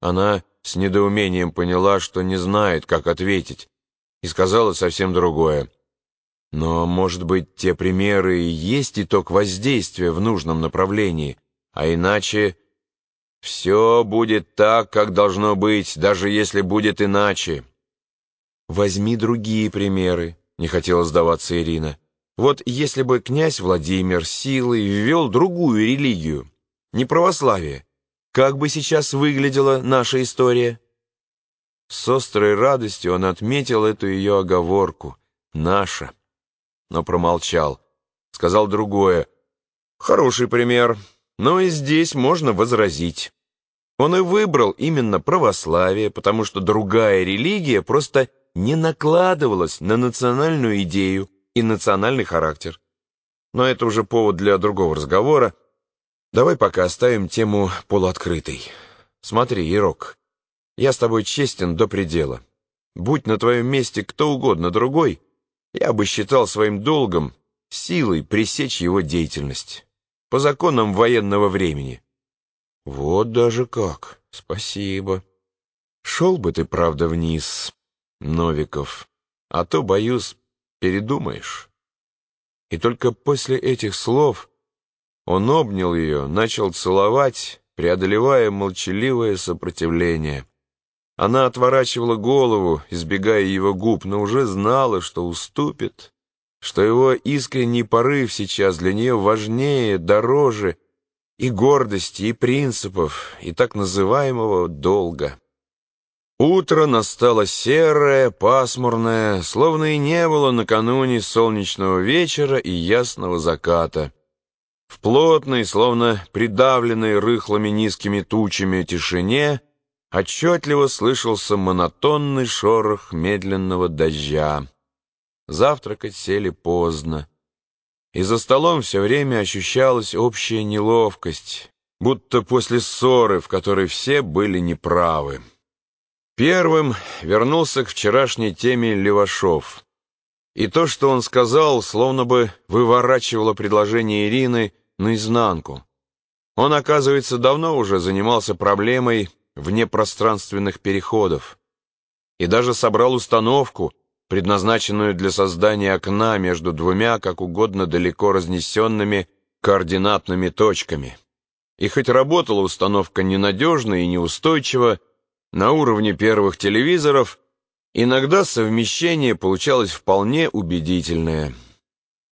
Она с недоумением поняла, что не знает, как ответить, и сказала совсем другое. Но, может быть, те примеры и есть итог воздействия в нужном направлении, а иначе все будет так, как должно быть, даже если будет иначе. Возьми другие примеры, не хотела сдаваться Ирина. Вот если бы князь Владимир силой ввел другую религию, не православие, как бы сейчас выглядела наша история? С острой радостью он отметил эту ее оговорку «наша», но промолчал. Сказал другое «хороший пример, но и здесь можно возразить». Он и выбрал именно православие, потому что другая религия просто не накладывалась на национальную идею и национальный характер. Но это уже повод для другого разговора. Давай пока оставим тему полуоткрытой. Смотри, Ирок, я с тобой честен до предела. Будь на твоем месте кто угодно другой, я бы считал своим долгом силой пресечь его деятельность. По законам военного времени. Вот даже как. Спасибо. Шел бы ты, правда, вниз, Новиков, а то, боюсь, передумаешь. И только после этих слов он обнял ее, начал целовать, преодолевая молчаливое сопротивление. Она отворачивала голову, избегая его губ, но уже знала, что уступит, что его искренний порыв сейчас для нее важнее, дороже и гордости, и принципов, и так называемого долга. Утро настало серое, пасмурное, словно и не было накануне солнечного вечера и ясного заката. В плотной, словно придавленной рыхлыми низкими тучами тишине, отчетливо слышался монотонный шорох медленного дождя. Завтракать сели поздно. И за столом все время ощущалась общая неловкость, будто после ссоры, в которой все были неправы. Первым вернулся к вчерашней теме Левашов. И то, что он сказал, словно бы выворачивало предложение Ирины наизнанку. Он, оказывается, давно уже занимался проблемой внепространственных переходов и даже собрал установку, предназначенную для создания окна между двумя как угодно далеко разнесенными координатными точками. И хоть работала установка ненадежно и неустойчиво, на уровне первых телевизоров, иногда совмещение получалось вполне убедительное.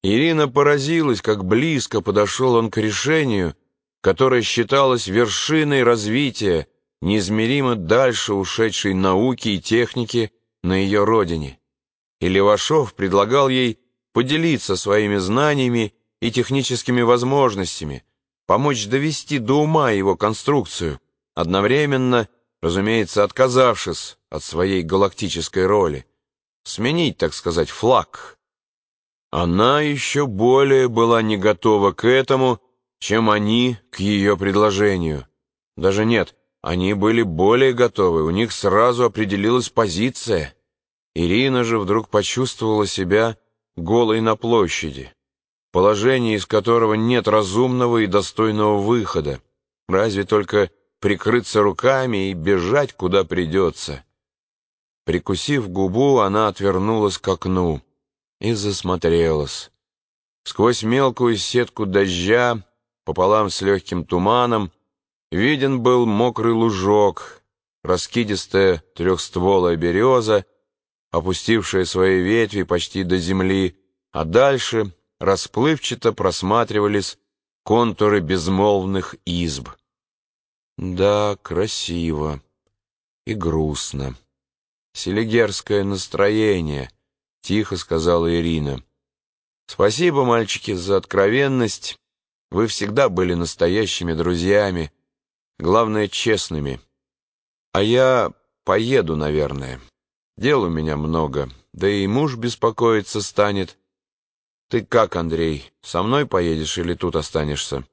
Ирина поразилась, как близко подошел он к решению, которое считалось вершиной развития, неизмеримо дальше ушедшей науки и техники на ее родине. И Левашов предлагал ей поделиться своими знаниями и техническими возможностями, помочь довести до ума его конструкцию, одновременно разумеется, отказавшись от своей галактической роли, сменить, так сказать, флаг. Она еще более была не готова к этому, чем они к ее предложению. Даже нет, они были более готовы, у них сразу определилась позиция. Ирина же вдруг почувствовала себя голой на площади, положение из которого нет разумного и достойного выхода, разве только прикрыться руками и бежать, куда придется. Прикусив губу, она отвернулась к окну и засмотрелась. Сквозь мелкую сетку дождя, пополам с легким туманом, виден был мокрый лужок, раскидистая трехстволая береза, опустившая свои ветви почти до земли, а дальше расплывчато просматривались контуры безмолвных изб. Да, красиво и грустно. Селигерское настроение, тихо сказала Ирина. Спасибо, мальчики, за откровенность. Вы всегда были настоящими друзьями, главное, честными. А я поеду, наверное. Дел у меня много, да и муж беспокоиться станет. Ты как, Андрей, со мной поедешь или тут останешься?